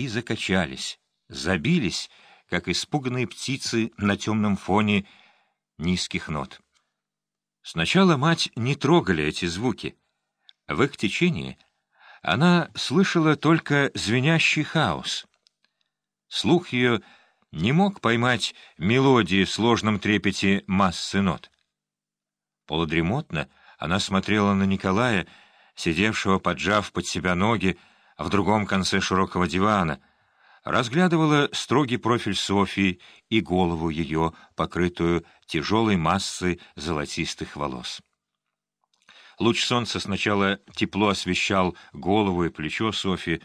и закачались, забились, как испуганные птицы на темном фоне низких нот. Сначала мать не трогали эти звуки. В их течении она слышала только звенящий хаос. Слух ее не мог поймать мелодии в сложном трепете массы нот. Полудремотно она смотрела на Николая, сидевшего, поджав под себя ноги, в другом конце широкого дивана, разглядывала строгий профиль Софии и голову ее, покрытую тяжелой массой золотистых волос. Луч солнца сначала тепло освещал голову и плечо Софии,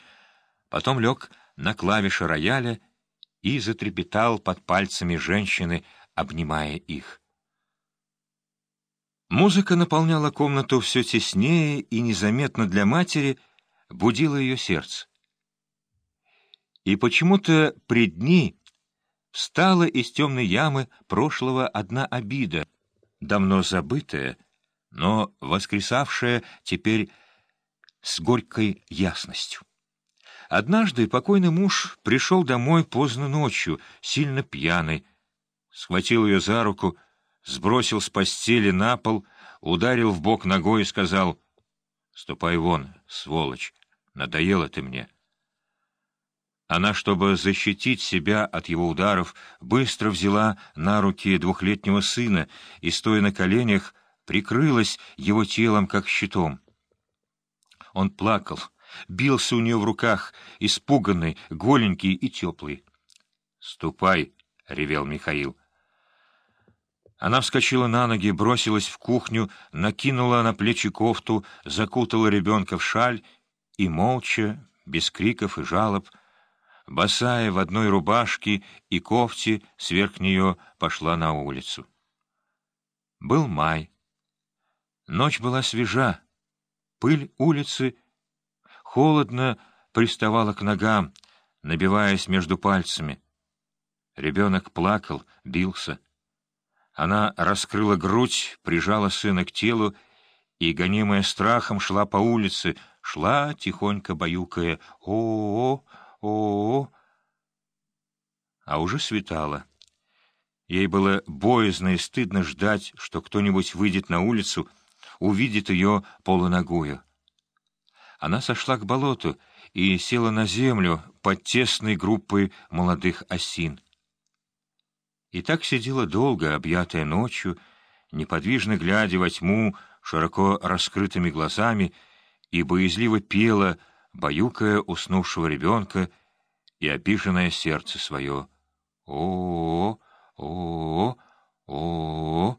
потом лег на клавиши рояля и затрепетал под пальцами женщины, обнимая их. Музыка наполняла комнату все теснее и незаметно для матери будила ее сердце. И почему-то пред ней встала из темной ямы прошлого одна обида, давно забытая, но воскресавшая теперь с горькой ясностью. Однажды покойный муж пришел домой поздно ночью, сильно пьяный, схватил ее за руку, сбросил с постели на пол, ударил в бок ногой и сказал «Ступай вон, сволочь, надоела ты мне». Она, чтобы защитить себя от его ударов, быстро взяла на руки двухлетнего сына и, стоя на коленях, прикрылась его телом, как щитом. Он плакал, бился у нее в руках, испуганный, голенький и теплый. «Ступай!» — ревел Михаил. Она вскочила на ноги, бросилась в кухню, накинула на плечи кофту, закутала ребенка в шаль и молча, без криков и жалоб, босая в одной рубашке и кофте, сверх нее пошла на улицу. Был май. Ночь была свежа, пыль улицы холодно приставала к ногам, набиваясь между пальцами. Ребенок плакал, бился. Она раскрыла грудь, прижала сына к телу и, гонимая страхом, шла по улице, шла, тихонько баюкая «О-о-о! О-о-о!» А уже светало. Ей было боязно и стыдно ждать, что кто-нибудь выйдет на улицу, увидит ее полуногую. Она сошла к болоту и села на землю под тесной группой молодых осин. И так сидела долго, объятая ночью, неподвижно глядя во тьму широко раскрытыми глазами, и боязливо пела, баюкая уснувшего ребенка и обиженное сердце свое. о о о о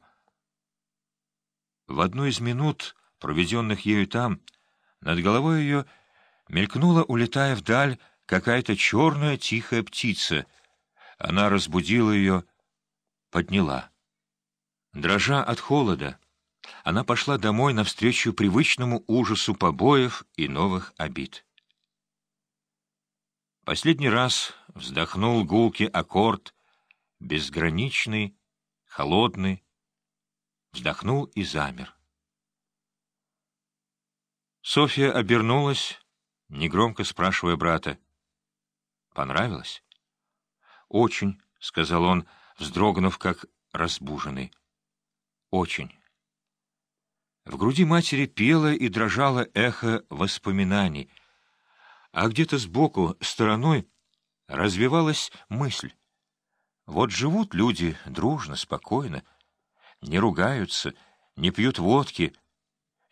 В одну из минут, проведенных ею там, над головой ее мелькнула, улетая вдаль, какая-то черная тихая птица. Она разбудила ее, подняла. Дрожа от холода, она пошла домой навстречу привычному ужасу побоев и новых обид. Последний раз вздохнул гулкий аккорд, безграничный, холодный, вздохнул и замер. Софья обернулась, негромко спрашивая брата. «Понравилось?» «Очень», — сказал он, — вздрогнув, как разбуженный. Очень. В груди матери пело и дрожало эхо воспоминаний, а где-то сбоку, стороной, развивалась мысль. Вот живут люди дружно, спокойно, не ругаются, не пьют водки,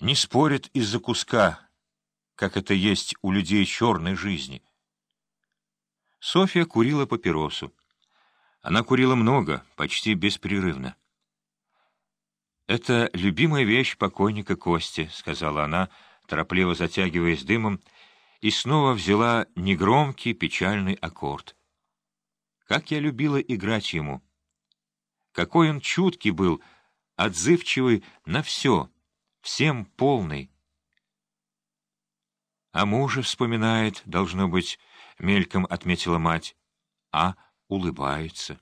не спорят из-за куска, как это есть у людей черной жизни. Софья курила папиросу. Она курила много, почти беспрерывно. «Это любимая вещь покойника Кости», — сказала она, торопливо затягиваясь дымом, и снова взяла негромкий печальный аккорд. Как я любила играть ему! Какой он чуткий был, отзывчивый на все, всем полный. А мужа вспоминает, должно быть, мельком отметила мать, а улыбается.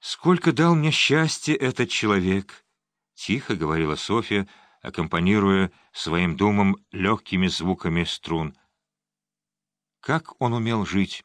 «Сколько дал мне счастья этот человек!» — тихо говорила Софья, аккомпанируя своим думам легкими звуками струн. Как он умел жить!